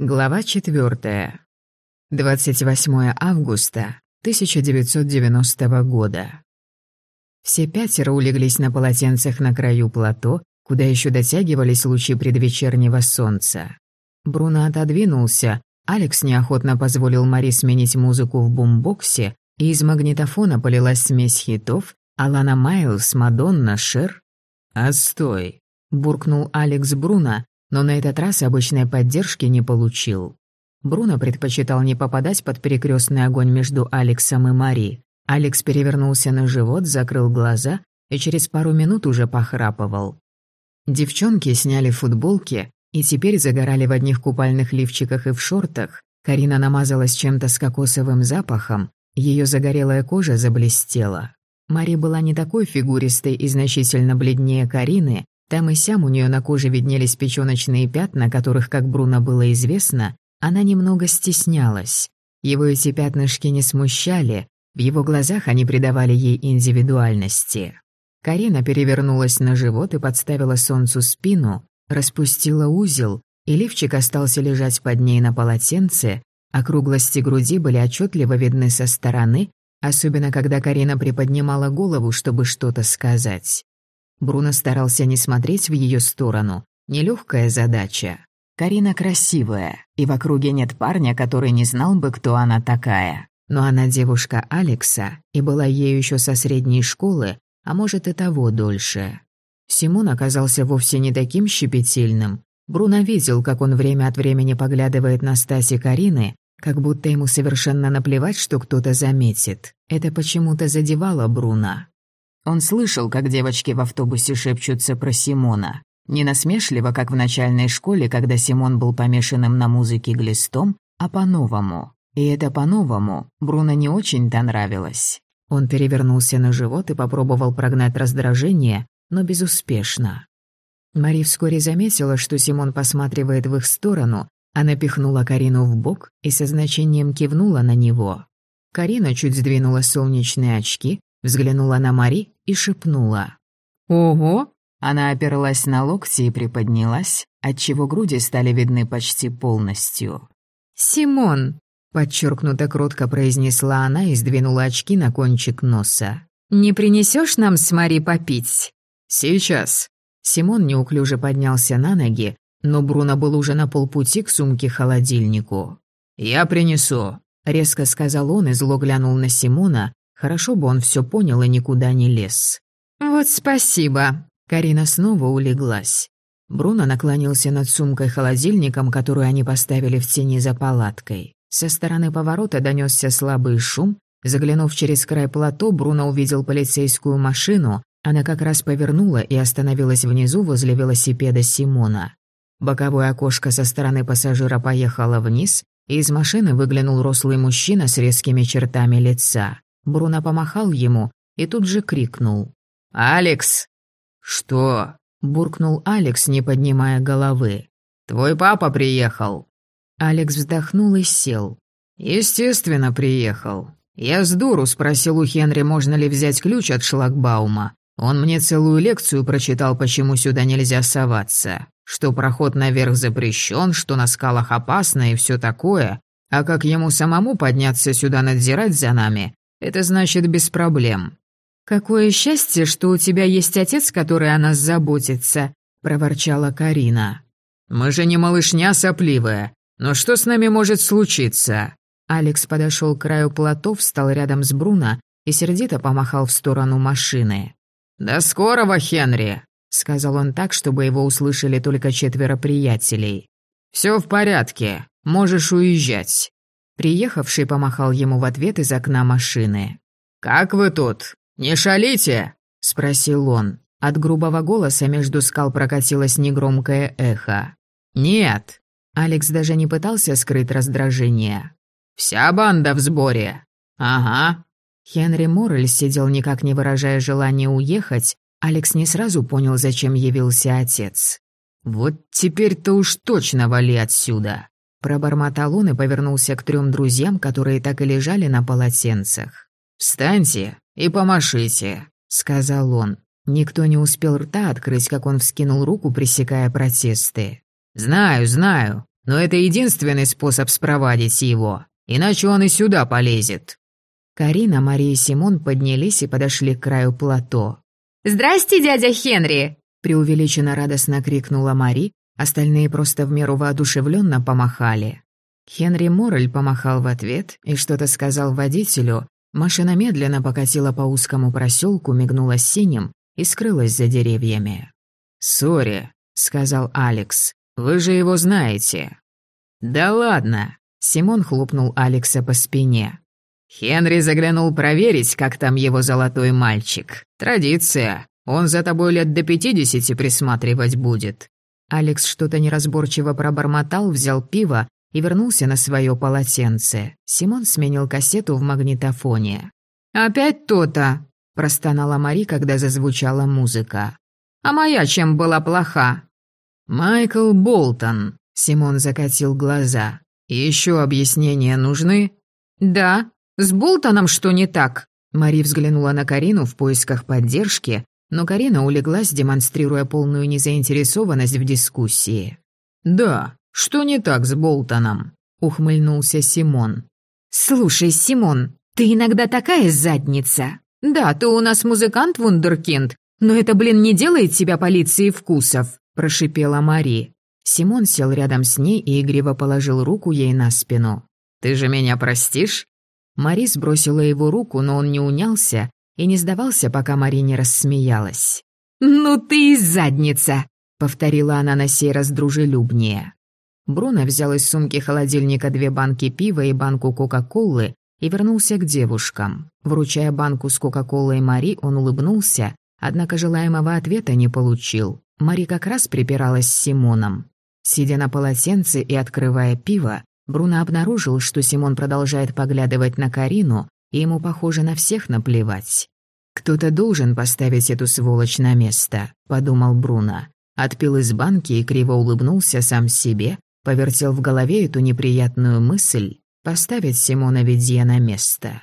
Глава 4. 28 августа 1990 года. Все пятеро улеглись на полотенцах на краю плато, куда еще дотягивались лучи предвечернего солнца. Бруно отодвинулся, Алекс неохотно позволил Мари сменить музыку в бумбоксе, и из магнитофона полилась смесь хитов Алана Майлз, Мадонна, Шер. «Отстой!» — буркнул Алекс Бруно, но на этот раз обычной поддержки не получил. Бруно предпочитал не попадать под перекрестный огонь между Алексом и Мари. Алекс перевернулся на живот, закрыл глаза и через пару минут уже похрапывал. Девчонки сняли футболки и теперь загорали в одних купальных лифчиках и в шортах. Карина намазалась чем-то с кокосовым запахом, ее загорелая кожа заблестела. Мари была не такой фигуристой и значительно бледнее Карины, там и сям у нее на коже виднелись печёночные пятна, которых, как Бруно было известно, она немного стеснялась. Его эти пятнышки не смущали, в его глазах они придавали ей индивидуальности. Карина перевернулась на живот и подставила солнцу спину, распустила узел, и лифчик остался лежать под ней на полотенце, округлости груди были отчетливо видны со стороны, особенно когда Карина приподнимала голову, чтобы что-то сказать. Бруно старался не смотреть в ее сторону. Нелегкая задача. Карина красивая, и в округе нет парня, который не знал бы, кто она такая. Но она девушка Алекса и была ею еще со средней школы, а может и того дольше. Симон оказался вовсе не таким щепетильным. Бруно видел, как он время от времени поглядывает на Стаси Карины, как будто ему совершенно наплевать, что кто-то заметит. Это почему-то задевало Бруно. Он слышал, как девочки в автобусе шепчутся про Симона. Не насмешливо, как в начальной школе, когда Симон был помешанным на музыке глистом, а по-новому. И это по-новому Бруно не очень-то нравилось. Он перевернулся на живот и попробовал прогнать раздражение, но безуспешно. Мари вскоре заметила, что Симон посматривает в их сторону, она пихнула Карину в бок и со значением кивнула на него. Карина чуть сдвинула солнечные очки, взглянула на Мари и шепнула. «Ого!» Она оперлась на локти и приподнялась, отчего груди стали видны почти полностью. «Симон!» — подчеркнуто кротко произнесла она и сдвинула очки на кончик носа. «Не принесешь нам с Мари попить?» «Сейчас». Симон неуклюже поднялся на ноги, но Бруно был уже на полпути к сумке-холодильнику. «Я принесу», — резко сказал он и зло глянул на Симона, Хорошо бы он все понял и никуда не лез. «Вот спасибо». Карина снова улеглась. Бруно наклонился над сумкой-холодильником, которую они поставили в тени за палаткой. Со стороны поворота донесся слабый шум. Заглянув через край плато, Бруно увидел полицейскую машину. Она как раз повернула и остановилась внизу возле велосипеда Симона. Боковое окошко со стороны пассажира поехало вниз, и из машины выглянул рослый мужчина с резкими чертами лица. Бруно помахал ему и тут же крикнул. «Алекс!» «Что?» — буркнул Алекс, не поднимая головы. «Твой папа приехал!» Алекс вздохнул и сел. «Естественно, приехал. Я с дуру спросил у Хенри, можно ли взять ключ от шлагбаума. Он мне целую лекцию прочитал, почему сюда нельзя соваться. Что проход наверх запрещен, что на скалах опасно и все такое. А как ему самому подняться сюда надзирать за нами, это значит без проблем. Какое счастье, что у тебя есть отец, который о нас заботится, проворчала Карина. Мы же не малышня сопливая. Но что с нами может случиться? Алекс подошел к краю плато, встал рядом с Бруно и сердито помахал в сторону машины. «До скорого, Хенри!» — сказал он так, чтобы его услышали только четверо приятелей. «Все в порядке, можешь уезжать». Приехавший помахал ему в ответ из окна машины. «Как вы тут? Не шалите?» — спросил он. От грубого голоса между скал прокатилось негромкое эхо. «Нет». Алекс даже не пытался скрыть раздражение. «Вся банда в сборе». «Ага». Хенри Моррель сидел никак не выражая желания уехать. Алекс не сразу понял, зачем явился отец. «Вот теперь-то уж точно вали отсюда». Пробормотал он и повернулся к трем друзьям, которые так и лежали на полотенцах. «Встаньте и помашите», — сказал он. Никто не успел рта открыть, как он вскинул руку, пресекая протесты. «Знаю, знаю, но это единственный способ спровадить его, иначе он и сюда полезет». Карина, Мария и Симон поднялись и подошли к краю плато. «Здрасте, дядя Хенри!» — преувеличенно радостно крикнула Мари, остальные просто в меру воодушевленно помахали. Хенри Моррель помахал в ответ и что-то сказал водителю. Машина медленно покатила по узкому проселку, мигнула синим и скрылась за деревьями. «Сори», — сказал Алекс, — «вы же его знаете». «Да ладно», — Симон хлопнул Алекса по спине. «Хенри заглянул проверить, как там его золотой мальчик. Традиция. Он за тобой лет до пятидесяти присматривать будет». Алекс что-то неразборчиво пробормотал, взял пиво и вернулся на свое полотенце. Симон сменил кассету в магнитофоне. «Опять то-то!» – простонала Мари, когда зазвучала музыка. «А моя чем была плоха?» «Майкл Болтон», – Симон закатил глаза. «Еще объяснения нужны?» «Да. С Болтоном что не так?» Мари взглянула на Карину в поисках поддержки, но Карина улеглась, демонстрируя полную незаинтересованность в дискуссии. «Да, «Что не так с Болтоном?» — ухмыльнулся Симон. «Слушай, Симон, ты иногда такая задница. Да, ты у нас музыкант вундеркинд, но это, блин, не делает тебя полицией вкусов», — прошипела Мари. Симон сел рядом с ней и игриво положил руку ей на спину. «Ты же меня простишь?» Мари сбросила его руку, но он не унялся и не сдавался, пока Мари не рассмеялась. «Ну ты и задница!» — повторила она на сей раз дружелюбнее. Бруно взял из сумки холодильника две банки пива и банку Кока-Колы и вернулся к девушкам. Вручая банку с Кока-Колой Мари, он улыбнулся, однако желаемого ответа не получил. Мари как раз припиралась с Симоном. Сидя на полотенце и открывая пиво, Бруно обнаружил, что Симон продолжает поглядывать на Карину, ему, похоже, на всех наплевать. «Кто-то должен поставить эту сволочь на место», — подумал Бруно. Отпил из банки и криво улыбнулся сам себе, Повертел в голове эту неприятную мысль поставить Симона Ведье на место.